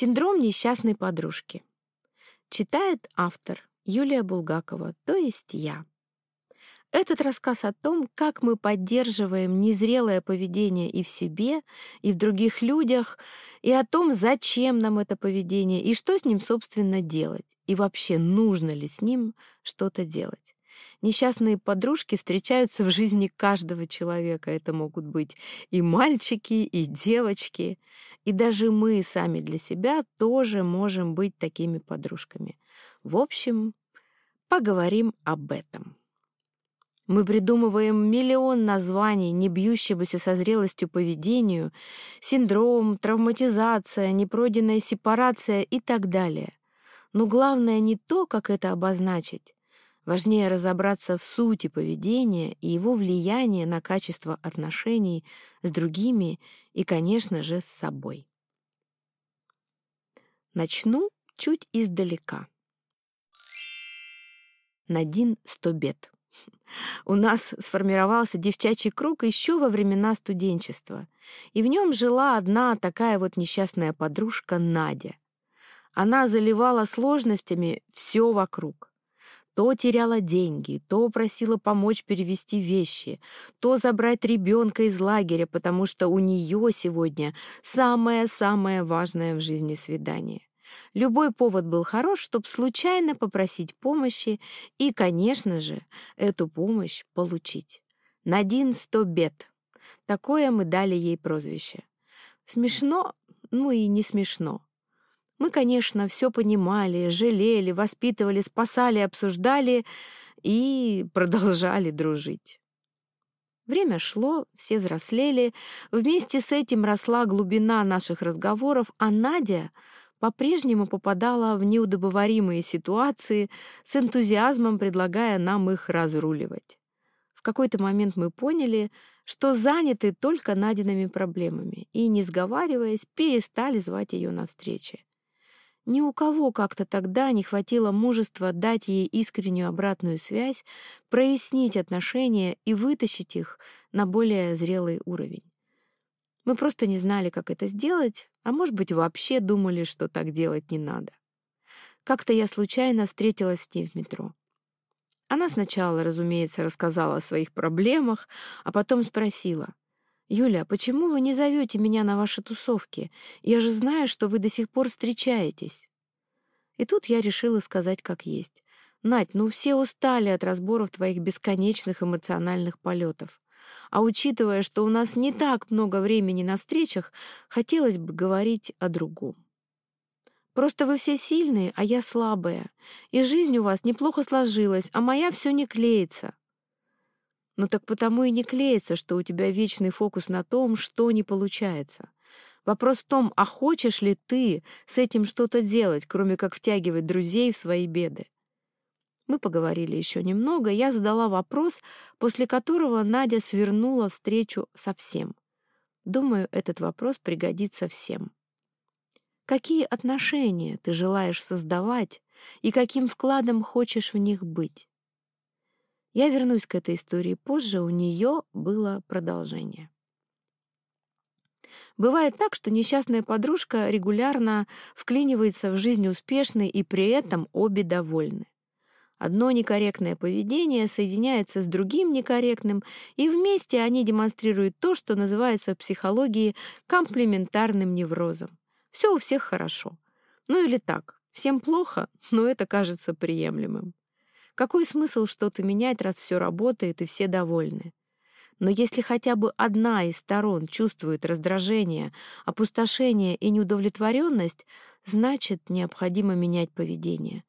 Синдром несчастной подружки. Читает автор Юлия Булгакова, то есть я. Этот рассказ о том, как мы поддерживаем незрелое поведение и в себе, и в других людях, и о том, зачем нам это поведение, и что с ним, собственно, делать, и вообще нужно ли с ним что-то делать. Несчастные подружки встречаются в жизни каждого человека. Это могут быть и мальчики, и девочки. И даже мы сами для себя тоже можем быть такими подружками. В общем, поговорим об этом. Мы придумываем миллион названий, не бьющемуся со зрелостью поведению, синдром, травматизация, непройденная сепарация и так далее. Но главное не то, как это обозначить. Важнее разобраться в сути поведения и его влияния на качество отношений с другими и, конечно же, с собой. Начну чуть издалека. Надин Стобет. У нас сформировался девчачий круг еще во времена студенчества, и в нем жила одна такая вот несчастная подружка Надя. Она заливала сложностями все вокруг. То теряла деньги, то просила помочь перевести вещи, то забрать ребенка из лагеря, потому что у нее сегодня самое-самое важное в жизни свидание. Любой повод был хорош, чтобы случайно попросить помощи и, конечно же, эту помощь получить. Надин сто бед. Такое мы дали ей прозвище. Смешно, ну и не смешно. Мы, конечно, все понимали, жалели, воспитывали, спасали, обсуждали и продолжали дружить. Время шло, все взрослели, вместе с этим росла глубина наших разговоров, а Надя — по-прежнему попадала в неудобоваримые ситуации, с энтузиазмом предлагая нам их разруливать. В какой-то момент мы поняли, что заняты только Надиными проблемами, и, не сговариваясь, перестали звать ее на встречи. Ни у кого как-то тогда не хватило мужества дать ей искреннюю обратную связь, прояснить отношения и вытащить их на более зрелый уровень. Мы просто не знали, как это сделать, а может быть, вообще думали, что так делать не надо. Как-то я случайно встретилась с ней в метро. Она сначала, разумеется, рассказала о своих проблемах, а потом спросила: "Юля, почему вы не зовете меня на ваши тусовки? Я же знаю, что вы до сих пор встречаетесь". И тут я решила сказать как есть. Надь, ну все устали от разборов твоих бесконечных эмоциональных полетов. А учитывая, что у нас не так много времени на встречах, хотелось бы говорить о другом. Просто вы все сильные, а я слабая. И жизнь у вас неплохо сложилась, а моя все не клеится. Ну так потому и не клеится, что у тебя вечный фокус на том, что не получается. Вопрос в том, а хочешь ли ты с этим что-то делать, кроме как втягивать друзей в свои беды? Мы поговорили еще немного, я задала вопрос, после которого Надя свернула встречу совсем. Думаю, этот вопрос пригодится всем. Какие отношения ты желаешь создавать и каким вкладом хочешь в них быть? Я вернусь к этой истории позже, у нее было продолжение. Бывает так, что несчастная подружка регулярно вклинивается в жизнь успешной и при этом обе довольны. Одно некорректное поведение соединяется с другим некорректным, и вместе они демонстрируют то, что называется в психологии комплементарным неврозом. Все у всех хорошо. Ну или так, всем плохо, но это кажется приемлемым. Какой смысл что-то менять, раз все работает и все довольны? Но если хотя бы одна из сторон чувствует раздражение, опустошение и неудовлетворенность, значит, необходимо менять поведение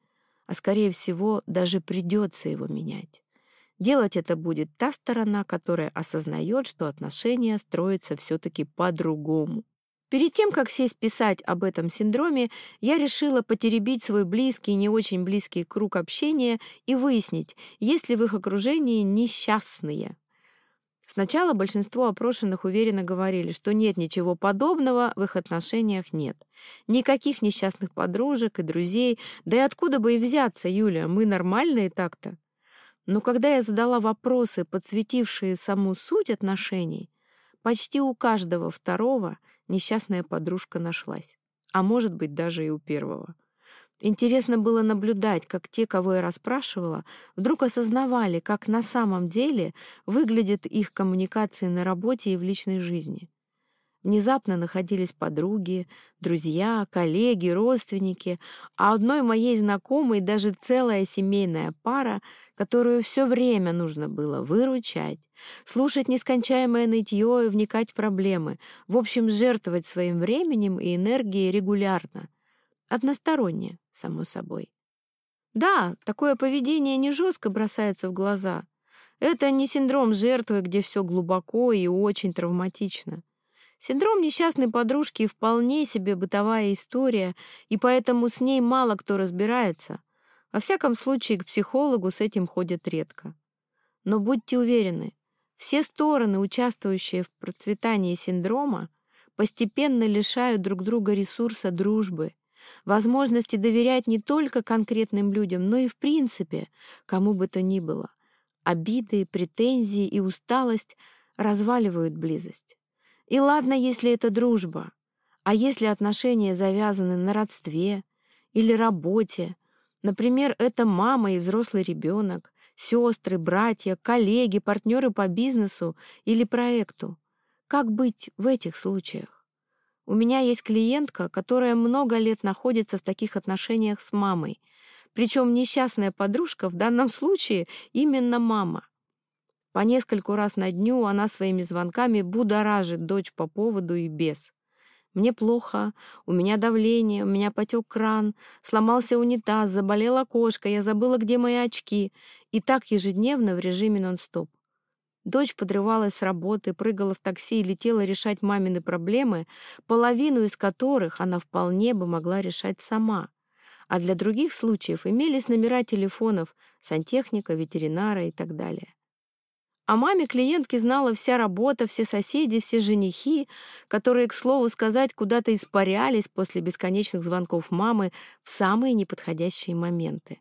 а скорее всего, даже придется его менять. Делать это будет та сторона, которая осознает, что отношения строятся все-таки по-другому. Перед тем, как сесть писать об этом синдроме, я решила потеребить свой близкий и не очень близкий круг общения и выяснить, есть ли в их окружении несчастные. Сначала большинство опрошенных уверенно говорили, что нет ничего подобного, в их отношениях нет. Никаких несчастных подружек и друзей, да и откуда бы и взяться, Юля, мы нормальные так-то. Но когда я задала вопросы, подсветившие саму суть отношений, почти у каждого второго несчастная подружка нашлась. а может быть даже и у первого. Интересно было наблюдать, как те, кого я расспрашивала, вдруг осознавали, как на самом деле выглядят их коммуникации на работе и в личной жизни. Внезапно находились подруги, друзья, коллеги, родственники, а одной моей знакомой даже целая семейная пара, которую все время нужно было выручать, слушать нескончаемое нытье и вникать в проблемы, в общем, жертвовать своим временем и энергией регулярно. Односторонне, само собой. Да, такое поведение не жестко бросается в глаза. Это не синдром жертвы, где все глубоко и очень травматично. Синдром несчастной подружки вполне себе бытовая история, и поэтому с ней мало кто разбирается. Во всяком случае, к психологу с этим ходят редко. Но будьте уверены, все стороны, участвующие в процветании синдрома, постепенно лишают друг друга ресурса дружбы, возможности доверять не только конкретным людям, но и в принципе кому бы то ни было. Обиды, претензии и усталость разваливают близость. И ладно, если это дружба, а если отношения завязаны на родстве или работе, например, это мама и взрослый ребенок, сестры, братья, коллеги, партнеры по бизнесу или проекту. Как быть в этих случаях? У меня есть клиентка, которая много лет находится в таких отношениях с мамой. Причем несчастная подружка в данном случае именно мама. По нескольку раз на дню она своими звонками будоражит дочь по поводу и без. Мне плохо, у меня давление, у меня потек кран, сломался унитаз, заболела кошка, я забыла, где мои очки. И так ежедневно в режиме нон-стоп. Дочь подрывалась с работы, прыгала в такси и летела решать мамины проблемы, половину из которых она вполне бы могла решать сама. А для других случаев имелись номера телефонов сантехника, ветеринара и так далее. О маме клиентки знала вся работа, все соседи, все женихи, которые, к слову сказать, куда-то испарялись после бесконечных звонков мамы в самые неподходящие моменты.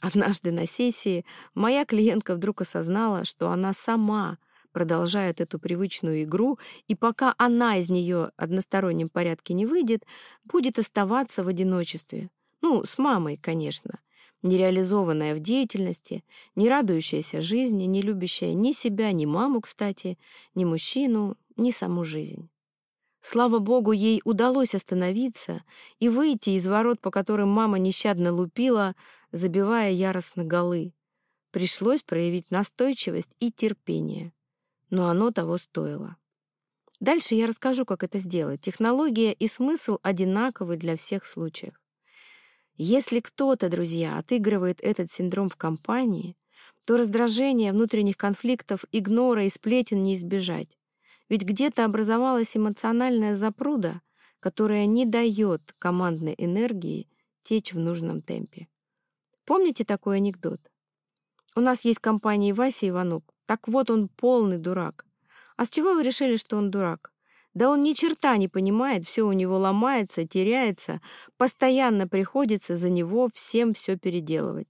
Однажды на сессии моя клиентка вдруг осознала, что она сама продолжает эту привычную игру, и пока она из нее одностороннем порядке не выйдет, будет оставаться в одиночестве. Ну, с мамой, конечно нереализованная в деятельности, не радующаяся жизни, не любящая ни себя, ни маму, кстати, ни мужчину, ни саму жизнь. Слава богу, ей удалось остановиться и выйти из ворот, по которым мама нещадно лупила, забивая яростно голы. Пришлось проявить настойчивость и терпение. Но оно того стоило. Дальше я расскажу, как это сделать. Технология и смысл одинаковы для всех случаев. Если кто-то, друзья, отыгрывает этот синдром в компании, то раздражения, внутренних конфликтов, игнора и сплетен не избежать. Ведь где-то образовалась эмоциональная запруда, которая не дает командной энергии течь в нужном темпе. Помните такой анекдот? У нас есть компания Вася Иванук. Так вот он полный дурак. А с чего вы решили, что он дурак? Да он ни черта не понимает, все у него ломается, теряется, постоянно приходится за него всем все переделывать.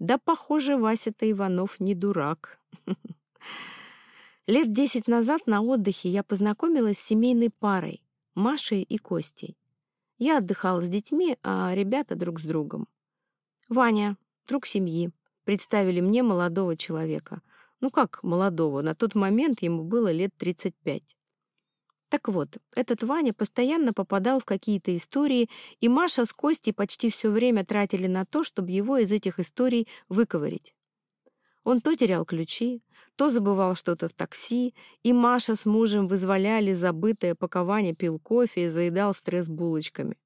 Да, похоже, Вася-то Иванов не дурак. Лет десять назад на отдыхе я познакомилась с семейной парой, Машей и Костей. Я отдыхала с детьми, а ребята друг с другом. Ваня, друг семьи, представили мне молодого человека. Ну как молодого, на тот момент ему было лет 35. Так вот, этот Ваня постоянно попадал в какие-то истории, и Маша с Костей почти все время тратили на то, чтобы его из этих историй выковырить. Он то терял ключи, то забывал что-то в такси, и Маша с мужем вызволяли забытое, пока Ваня пил кофе и заедал стресс булочками.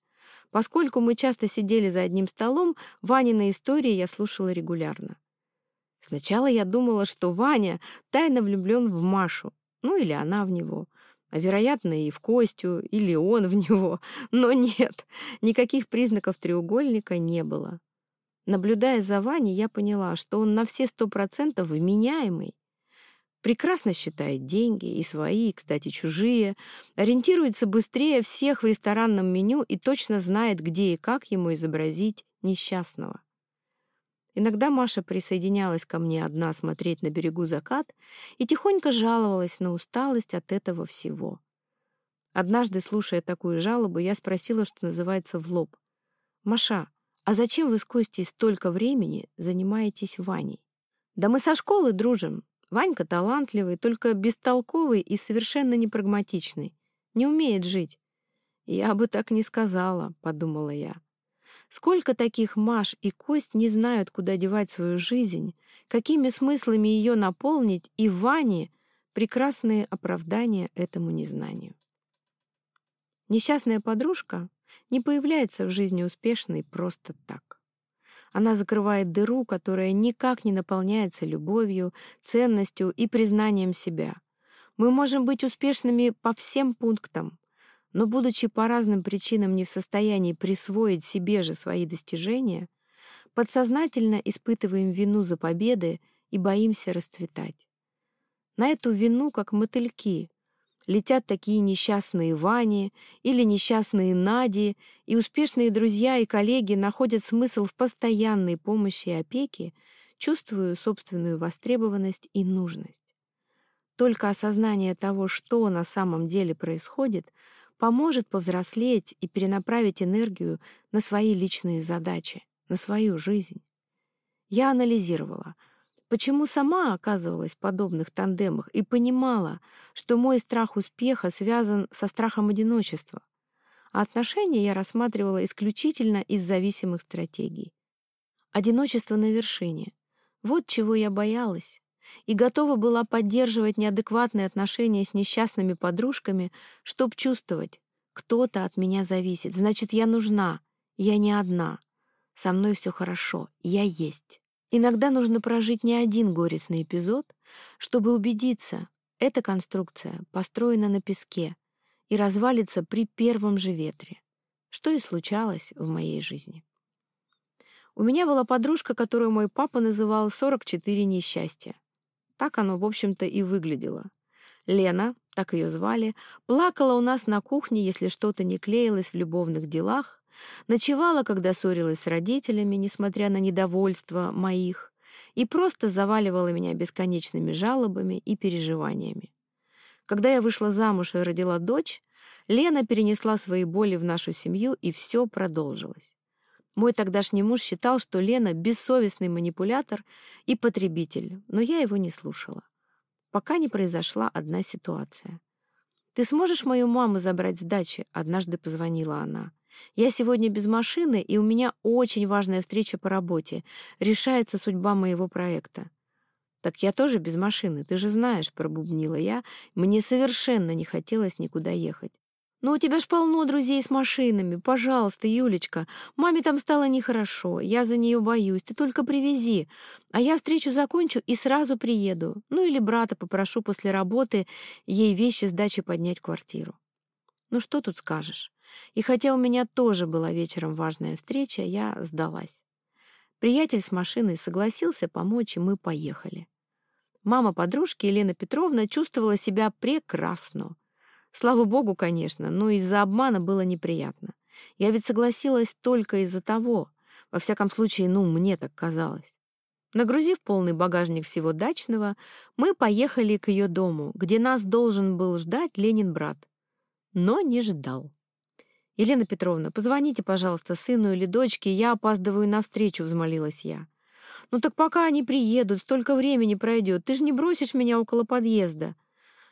Поскольку мы часто сидели за одним столом, Ванины истории я слушала регулярно. Сначала я думала, что Ваня тайно влюблен в Машу, ну или она в него — вероятно, и в Костю, или он в него. Но нет, никаких признаков треугольника не было. Наблюдая за Ваней, я поняла, что он на все сто процентов вменяемый. Прекрасно считает деньги, и свои, и, кстати, чужие, ориентируется быстрее всех в ресторанном меню и точно знает, где и как ему изобразить несчастного. Иногда Маша присоединялась ко мне одна смотреть на берегу закат и тихонько жаловалась на усталость от этого всего. Однажды, слушая такую жалобу, я спросила, что называется, в лоб. «Маша, а зачем вы с Костей столько времени занимаетесь Ваней?» «Да мы со школы дружим. Ванька талантливый, только бестолковый и совершенно непрагматичный. Не умеет жить». «Я бы так не сказала», — подумала я. Сколько таких Маш и Кость не знают, куда девать свою жизнь, какими смыслами ее наполнить, и Ване прекрасные оправдания этому незнанию. Несчастная подружка не появляется в жизни успешной просто так. Она закрывает дыру, которая никак не наполняется любовью, ценностью и признанием себя. Мы можем быть успешными по всем пунктам, но, будучи по разным причинам не в состоянии присвоить себе же свои достижения, подсознательно испытываем вину за победы и боимся расцветать. На эту вину, как мотыльки, летят такие несчастные Вани или несчастные Нади, и успешные друзья и коллеги находят смысл в постоянной помощи и опеке, чувствуя собственную востребованность и нужность. Только осознание того, что на самом деле происходит, поможет повзрослеть и перенаправить энергию на свои личные задачи, на свою жизнь. Я анализировала — Почему сама оказывалась в подобных тандемах и понимала, что мой страх успеха связан со страхом одиночества, а отношения я рассматривала исключительно из зависимых стратегий. Одиночество на вершине. Вот чего я боялась. И готова была поддерживать неадекватные отношения с несчастными подружками, чтоб чувствовать, кто-то от меня зависит, значит, я нужна, я не одна. Со мной все хорошо, я есть. Иногда нужно прожить не один горестный эпизод, чтобы убедиться, эта конструкция построена на песке и развалится при первом же ветре, что и случалось в моей жизни. У меня была подружка, которую мой папа называл «44 несчастья». Так оно, в общем-то, и выглядело. Лена, так ее звали, плакала у нас на кухне, если что-то не клеилось в любовных делах, Ночевала, когда ссорилась с родителями, несмотря на недовольство моих, и просто заваливала меня бесконечными жалобами и переживаниями. Когда я вышла замуж и родила дочь, Лена перенесла свои боли в нашу семью, и все продолжилось. Мой тогдашний муж считал, что Лена — бессовестный манипулятор и потребитель, но я его не слушала. Пока не произошла одна ситуация. «Ты сможешь мою маму забрать с дачи?» — однажды позвонила она. Я сегодня без машины, и у меня очень важная встреча по работе. Решается судьба моего проекта. Так я тоже без машины, ты же знаешь, пробубнила я. Мне совершенно не хотелось никуда ехать. «Ну, у тебя ж полно друзей с машинами. Пожалуйста, Юлечка. Маме там стало нехорошо. Я за нее боюсь. Ты только привези. А я встречу закончу и сразу приеду. Ну, или брата попрошу после работы ей вещи с дачи поднять квартиру. Ну, что тут скажешь? И хотя у меня тоже была вечером важная встреча, я сдалась. Приятель с машиной согласился помочь, и мы поехали. Мама подружки Елена Петровна чувствовала себя прекрасно. Слава богу, конечно, но из-за обмана было неприятно. Я ведь согласилась только из-за того. Во всяком случае, ну, мне так казалось. Нагрузив полный багажник всего дачного, мы поехали к ее дому, где нас должен был ждать Ленин брат. Но не ждал. «Елена Петровна, позвоните, пожалуйста, сыну или дочке, я опаздываю на встречу», — взмолилась я. «Ну так пока они приедут, столько времени пройдет, ты же не бросишь меня около подъезда».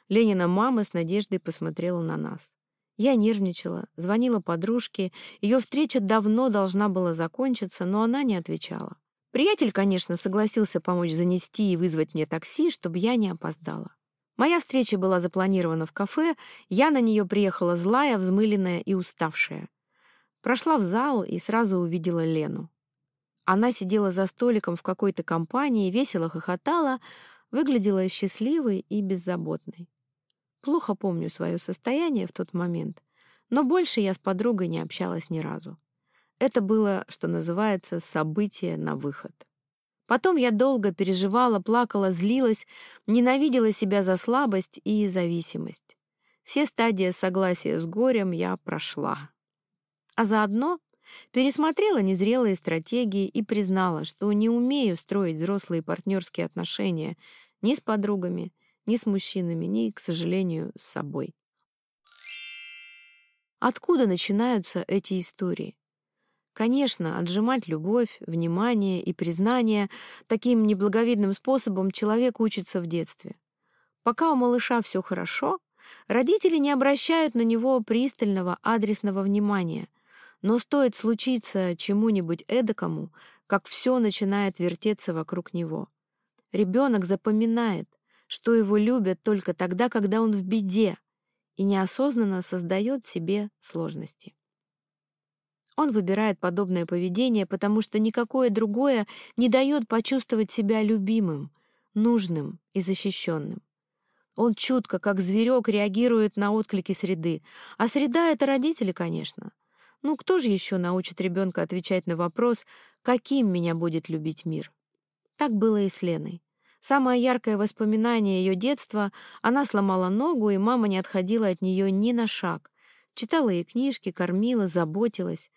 Ленина мама с надеждой посмотрела на нас. Я нервничала, звонила подружке, ее встреча давно должна была закончиться, но она не отвечала. Приятель, конечно, согласился помочь занести и вызвать мне такси, чтобы я не опоздала. Моя встреча была запланирована в кафе, я на нее приехала злая, взмыленная и уставшая. Прошла в зал и сразу увидела Лену. Она сидела за столиком в какой-то компании, весело хохотала, выглядела счастливой и беззаботной. Плохо помню свое состояние в тот момент, но больше я с подругой не общалась ни разу. Это было, что называется, событие на выход. Потом я долго переживала, плакала, злилась, ненавидела себя за слабость и зависимость. Все стадии согласия с горем я прошла. А заодно пересмотрела незрелые стратегии и признала, что не умею строить взрослые партнерские отношения ни с подругами, ни с мужчинами, ни, к сожалению, с собой. Откуда начинаются эти истории? Конечно, отжимать любовь, внимание и признание таким неблаговидным способом человек учится в детстве. Пока у малыша все хорошо, родители не обращают на него пристального адресного внимания, но стоит случиться чему-нибудь эдакому, как все начинает вертеться вокруг него. Ребенок запоминает, что его любят только тогда, когда он в беде, и неосознанно создает себе сложности. Он выбирает подобное поведение, потому что никакое другое не дает почувствовать себя любимым, нужным и защищенным. Он чутко, как зверек, реагирует на отклики среды. А среда — это родители, конечно. Ну, кто же еще научит ребенка отвечать на вопрос, каким меня будет любить мир? Так было и с Леной. Самое яркое воспоминание ее детства — она сломала ногу, и мама не отходила от нее ни на шаг. Читала ей книжки, кормила, заботилась.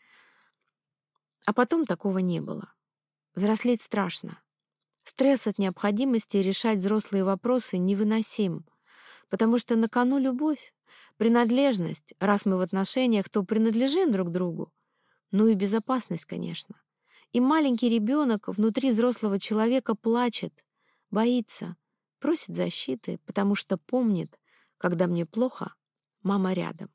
А потом такого не было. Взрослеть страшно. Стресс от необходимости решать взрослые вопросы невыносим, потому что на кону любовь, принадлежность, раз мы в отношениях, то принадлежим друг другу. Ну и безопасность, конечно. И маленький ребенок внутри взрослого человека плачет, боится, просит защиты, потому что помнит, когда мне плохо, мама рядом.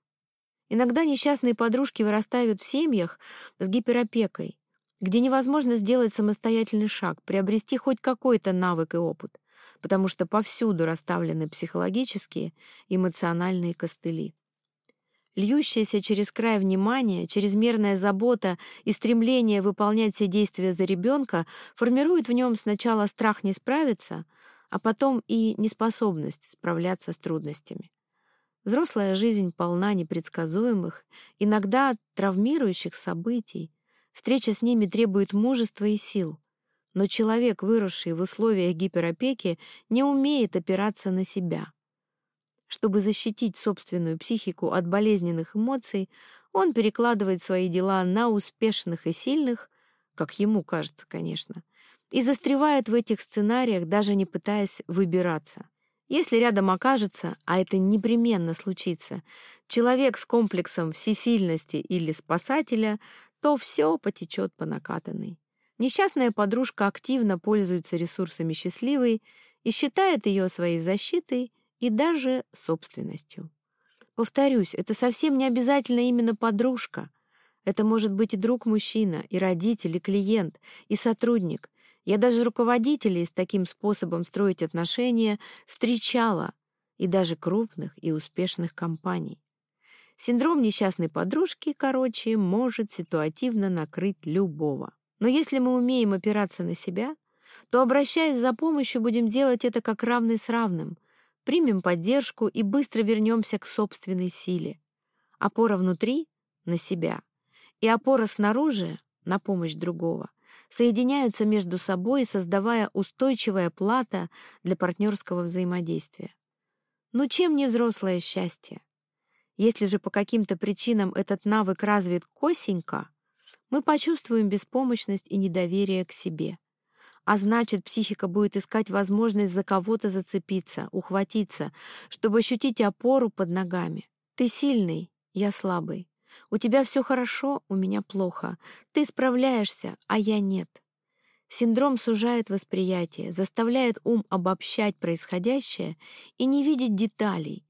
Иногда несчастные подружки вырастают в семьях с гиперопекой, где невозможно сделать самостоятельный шаг, приобрести хоть какой-то навык и опыт, потому что повсюду расставлены психологические, эмоциональные костыли. Льющееся через край внимание, чрезмерная забота и стремление выполнять все действия за ребенка формирует в нем сначала страх не справиться, а потом и неспособность справляться с трудностями. Взрослая жизнь полна непредсказуемых, иногда травмирующих событий, Встреча с ними требует мужества и сил. Но человек, выросший в условиях гиперопеки, не умеет опираться на себя. Чтобы защитить собственную психику от болезненных эмоций, он перекладывает свои дела на успешных и сильных, как ему кажется, конечно, и застревает в этих сценариях, даже не пытаясь выбираться. Если рядом окажется, а это непременно случится, человек с комплексом всесильности или спасателя, то все потечет по накатанной. Несчастная подружка активно пользуется ресурсами счастливой и считает ее своей защитой и даже собственностью. Повторюсь, это совсем не обязательно именно подружка. Это может быть и друг-мужчина, и родитель, и клиент, и сотрудник. Я даже руководителей с таким способом строить отношения встречала, и даже крупных и успешных компаний. Синдром несчастной подружки, короче, может ситуативно накрыть любого. Но если мы умеем опираться на себя, то, обращаясь за помощью, будем делать это как равный с равным, примем поддержку и быстро вернемся к собственной силе. Опора внутри — на себя, и опора снаружи — на помощь другого соединяются между собой, создавая устойчивое плата для партнерского взаимодействия. Но чем не взрослое счастье? Если же по каким-то причинам этот навык развит косенько, мы почувствуем беспомощность и недоверие к себе. А значит, психика будет искать возможность за кого-то зацепиться, ухватиться, чтобы ощутить опору под ногами. Ты сильный, я слабый. У тебя все хорошо, у меня плохо. Ты справляешься, а я нет. Синдром сужает восприятие, заставляет ум обобщать происходящее и не видеть деталей,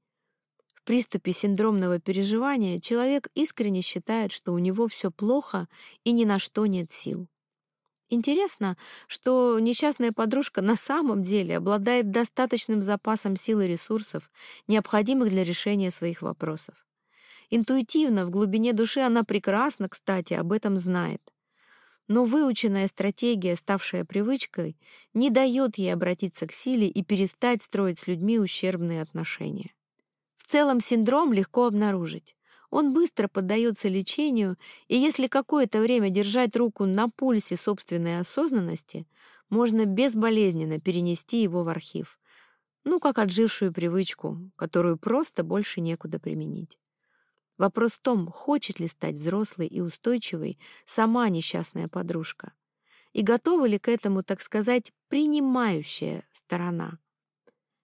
приступе синдромного переживания человек искренне считает, что у него все плохо и ни на что нет сил. Интересно, что несчастная подружка на самом деле обладает достаточным запасом сил и ресурсов, необходимых для решения своих вопросов. Интуитивно, в глубине души она прекрасно, кстати, об этом знает. Но выученная стратегия, ставшая привычкой, не дает ей обратиться к силе и перестать строить с людьми ущербные отношения. В целом синдром легко обнаружить. Он быстро поддается лечению, и если какое-то время держать руку на пульсе собственной осознанности, можно безболезненно перенести его в архив. Ну, как отжившую привычку, которую просто больше некуда применить. Вопрос в том, хочет ли стать взрослой и устойчивой сама несчастная подружка. И готова ли к этому, так сказать, принимающая сторона.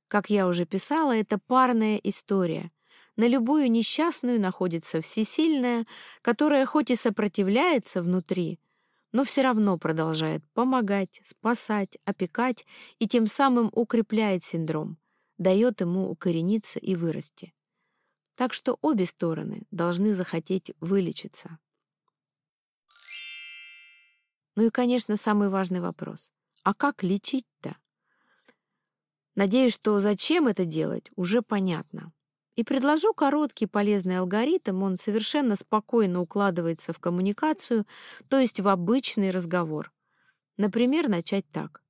Как я уже писала, это парная история. На любую несчастную находится всесильная, которая хоть и сопротивляется внутри, но все равно продолжает помогать, спасать, опекать и тем самым укрепляет синдром, дает ему укорениться и вырасти. Так что обе стороны должны захотеть вылечиться. Ну и, конечно, самый важный вопрос. А как лечить-то? Надеюсь, что зачем это делать, уже понятно. И предложу короткий полезный алгоритм, он совершенно спокойно укладывается в коммуникацию, то есть в обычный разговор. Например, начать так.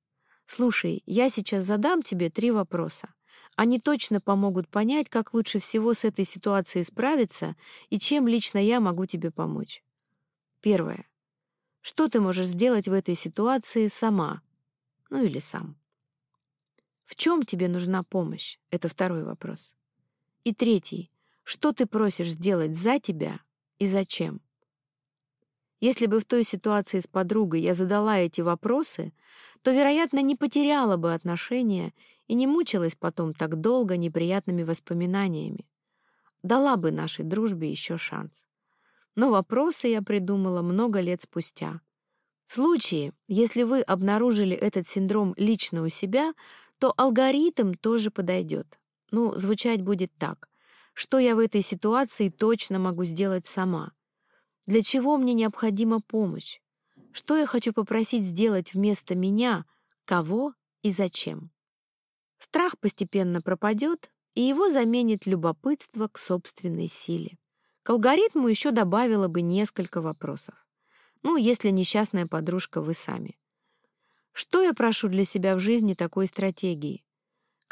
«Слушай, я сейчас задам тебе три вопроса. Они точно помогут понять, как лучше всего с этой ситуацией справиться и чем лично я могу тебе помочь. Первое. Что ты можешь сделать в этой ситуации сама? Ну или сам. В чем тебе нужна помощь? Это второй вопрос. И третий. Что ты просишь сделать за тебя и зачем? Если бы в той ситуации с подругой я задала эти вопросы, то, вероятно, не потеряла бы отношения и не мучилась потом так долго неприятными воспоминаниями. Дала бы нашей дружбе еще шанс. Но вопросы я придумала много лет спустя. В случае, если вы обнаружили этот синдром лично у себя, то алгоритм тоже подойдет. Ну, звучать будет так. Что я в этой ситуации точно могу сделать сама? Для чего мне необходима помощь? Что я хочу попросить сделать вместо меня? Кого и зачем? Страх постепенно пропадет, и его заменит любопытство к собственной силе. К алгоритму еще добавила бы несколько вопросов. Ну, если несчастная подружка вы сами. Что я прошу для себя в жизни такой стратегии?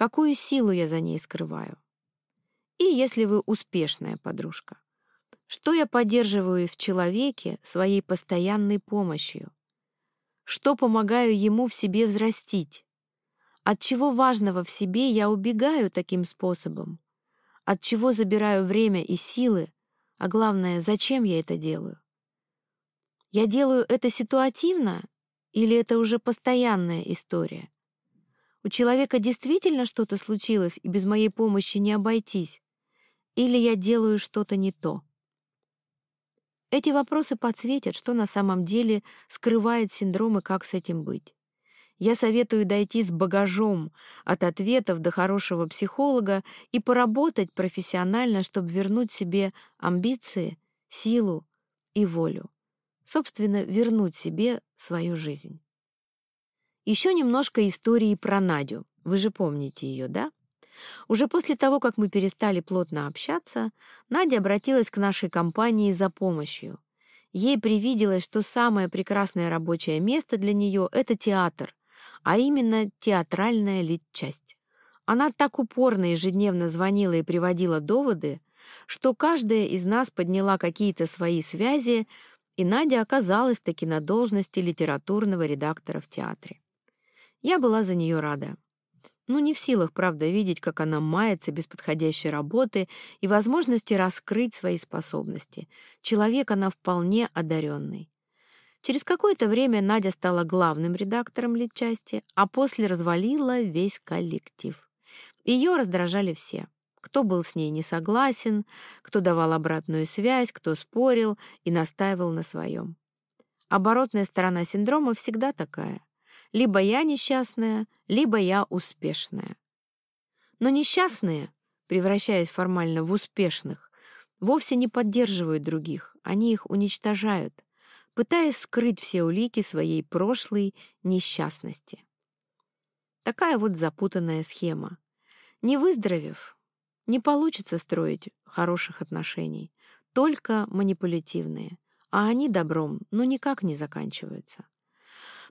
Какую силу я за ней скрываю? И если вы успешная подружка, что я поддерживаю в человеке своей постоянной помощью? Что помогаю ему в себе взрастить? От чего важного в себе я убегаю таким способом? От чего забираю время и силы? А главное, зачем я это делаю? Я делаю это ситуативно или это уже постоянная история? У человека действительно что-то случилось, и без моей помощи не обойтись? Или я делаю что-то не то? Эти вопросы подсветят, что на самом деле скрывает синдром и как с этим быть. Я советую дойти с багажом от ответов до хорошего психолога и поработать профессионально, чтобы вернуть себе амбиции, силу и волю собственно, вернуть себе свою жизнь. Еще немножко истории про Надю. Вы же помните ее, да? Уже после того, как мы перестали плотно общаться, Надя обратилась к нашей компании за помощью. Ей привиделось, что самое прекрасное рабочее место для нее — это театр, а именно театральная литчасть. Она так упорно ежедневно звонила и приводила доводы, что каждая из нас подняла какие-то свои связи, и Надя оказалась таки на должности литературного редактора в театре. Я была за нее рада. Ну, не в силах, правда, видеть, как она мается без подходящей работы и возможности раскрыть свои способности. Человек она вполне одаренный. Через какое-то время Надя стала главным редактором литчасти, а после развалила весь коллектив. Ее раздражали все кто был с ней не согласен, кто давал обратную связь, кто спорил и настаивал на своем. Оборотная сторона синдрома всегда такая. Либо я несчастная, либо я успешная. Но несчастные, превращаясь формально в успешных, вовсе не поддерживают других, они их уничтожают, пытаясь скрыть все улики своей прошлой несчастности. Такая вот запутанная схема. Не выздоровев, не получится строить хороших отношений, только манипулятивные, а они добром ну никак не заканчиваются.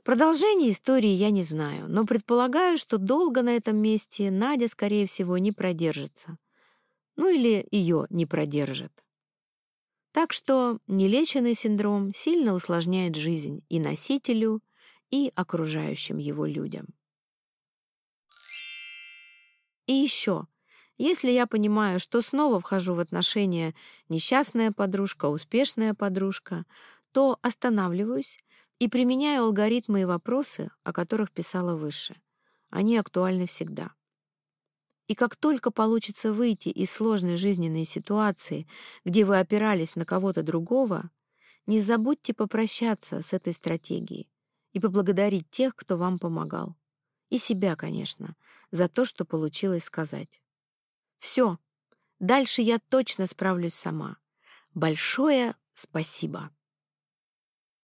Продолжение истории я не знаю, но предполагаю, что долго на этом месте Надя, скорее всего, не продержится. Ну или ее не продержит. Так что нелеченный синдром сильно усложняет жизнь и носителю, и окружающим его людям. И еще — если я понимаю, что снова вхожу в отношения несчастная подружка, успешная подружка, то останавливаюсь и применяю алгоритмы и вопросы, о которых писала выше. Они актуальны всегда. И как только получится выйти из сложной жизненной ситуации, где вы опирались на кого-то другого, не забудьте попрощаться с этой стратегией и поблагодарить тех, кто вам помогал. И себя, конечно, за то, что получилось сказать. Все, дальше я точно справлюсь сама. Большое спасибо.